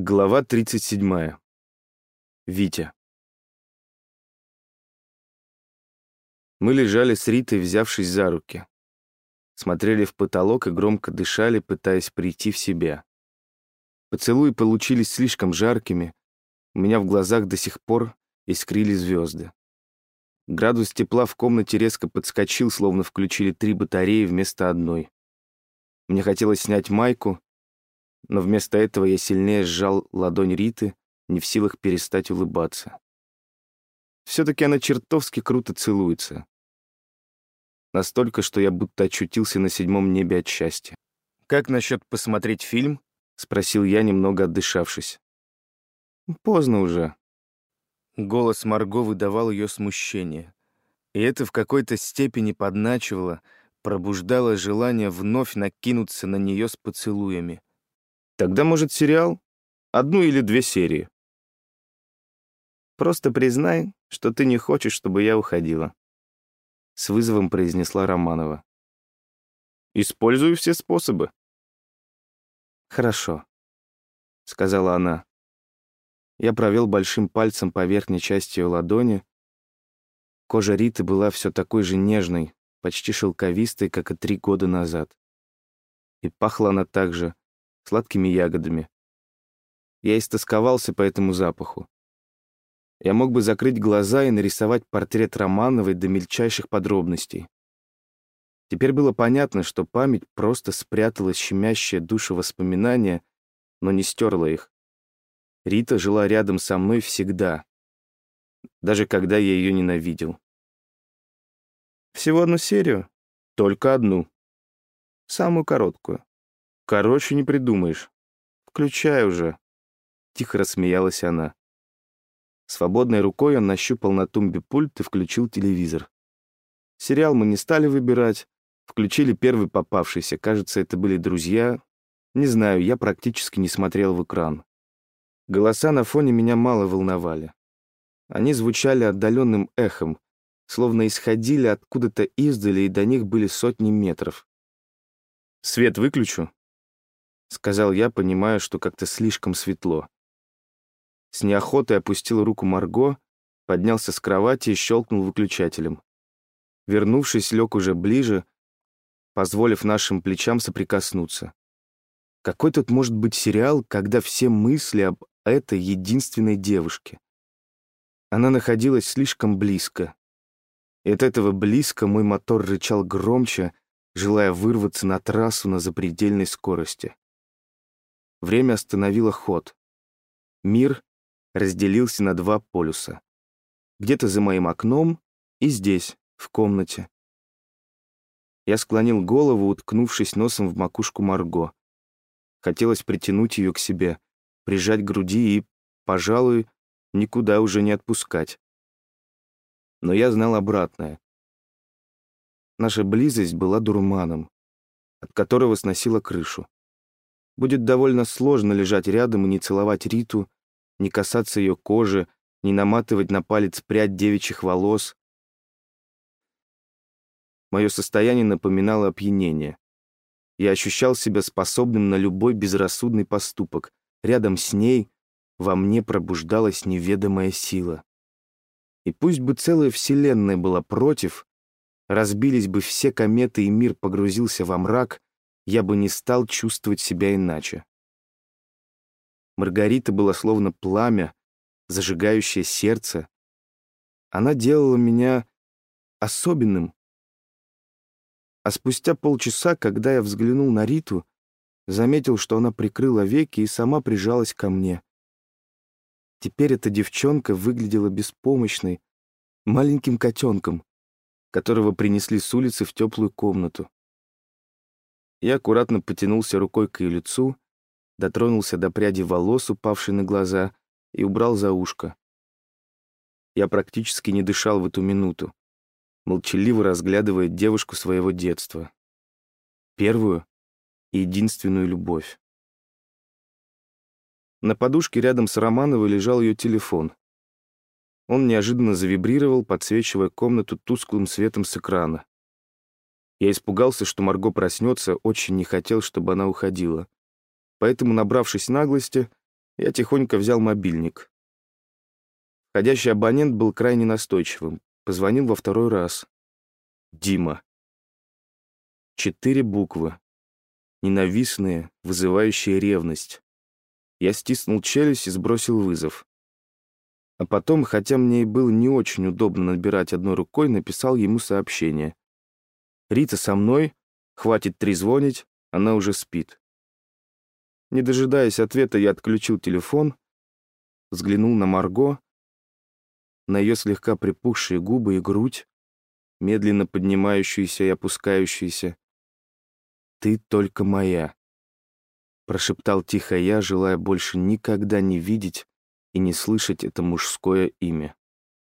Глава 37. Витя. Мы лежали с Ритой, взявшись за руки. Смотрели в потолок и громко дышали, пытаясь прийти в себя. Поцелуи получились слишком жаркими. У меня в глазах до сих пор искрили звезды. Градус тепла в комнате резко подскочил, словно включили три батареи вместо одной. Мне хотелось снять майку, но вместо этого я сильнее сжал ладонь Риты, не в силах перестать улыбаться. Все-таки она чертовски круто целуется. Настолько, что я будто очутился на седьмом небе от счастья. «Как насчет посмотреть фильм?» — спросил я, немного отдышавшись. «Поздно уже». Голос Марго выдавал ее смущение. И это в какой-то степени подначивало, пробуждало желание вновь накинуться на нее с поцелуями. Тогда, может, сериал? Одну или две серии. Просто признай, что ты не хочешь, чтобы я уходила. С вызовом произнесла Романова. Использую все способы. Хорошо, сказала она. Я провел большим пальцем по верхней части ее ладони. Кожа Риты была все такой же нежной, почти шелковистой, как и три года назад. И пахла она так же, сладкими ягодами. Я истосковался по этому запаху. Я мог бы закрыть глаза и нарисовать портрет Романовой до мельчайших подробностей. Теперь было понятно, что память просто спрятала щемящее душу воспоминания, но не стерла их. Рита жила рядом со мной всегда, даже когда я ее ненавидел. Всего одну серию? Только одну. Самую короткую. Короче, не придумаешь. Включай уже. Тихо рассмеялась она. Свободной рукой он нащупал на тумбе пульт и включил телевизор. Сериал мы не стали выбирать. Включили первый попавшийся. Кажется, это были друзья. Не знаю, я практически не смотрел в экран. Голоса на фоне меня мало волновали. Они звучали отдаленным эхом, словно исходили откуда-то издали, и до них были сотни метров. «Свет выключу?» — сказал я, понимая, что как-то слишком светло. С неохотой опустил руку Марго, поднялся с кровати и щелкнул выключателем. Вернувшись, лег уже ближе, позволив нашим плечам соприкоснуться. Какой тут может быть сериал, когда все мысли об этой единственной девушке? Она находилась слишком близко. И от этого близко мой мотор рычал громче, желая вырваться на трассу на запредельной скорости. Время остановило ход. Мир разделился на два полюса. Где-то за моим окном и здесь, в комнате. Я склонил голову, уткнувшись носом в макушку Марго. Хотелось притянуть ее к себе, прижать к груди и, пожалуй, никуда уже не отпускать. Но я знал обратное. Наша близость была дурманом, от которого сносила крышу. Будет довольно сложно лежать рядом и не целовать Риту, не касаться ее кожи, не наматывать на палец прядь девичьих волос. Мое состояние напоминало опьянение. Я ощущал себя способным на любой безрассудный поступок. Рядом с ней во мне пробуждалась неведомая сила. И пусть бы целая вселенная была против, разбились бы все кометы и мир погрузился во мрак, я бы не стал чувствовать себя иначе. Маргарита была словно пламя, зажигающее сердце. Она делала меня особенным. А спустя полчаса, когда я взглянул на Риту, заметил, что она прикрыла веки и сама прижалась ко мне. Теперь эта девчонка выглядела беспомощной, маленьким котенком, которого принесли с улицы в теплую комнату. Я аккуратно потянулся рукой к ее лицу, дотронулся до пряди волос, упавшей на глаза, и убрал за ушко. Я практически не дышал в эту минуту, молчаливо разглядывая девушку своего детства. Первую и единственную любовь. На подушке рядом с Романовой лежал ее телефон. Он неожиданно завибрировал, подсвечивая комнату тусклым светом с экрана. Я испугался, что Марго проснется, очень не хотел, чтобы она уходила. Поэтому, набравшись наглости, Я тихонько взял мобильник. Входящий абонент был крайне настойчивым. Позвонил во второй раз. Дима. Четыре буквы. Ненавистные, вызывающие ревность. Я стиснул челюсть и сбросил вызов. А потом, хотя мне и было не очень удобно набирать одной рукой, написал ему сообщение. «Рита со мной, хватит трезвонить, она уже спит». Не дожидаясь ответа, я отключил телефон, взглянул на Марго, на ее слегка припухшие губы и грудь, медленно поднимающуюся и опускающуюся. «Ты только моя», — прошептал тихо я, желая больше никогда не видеть и не слышать это мужское имя.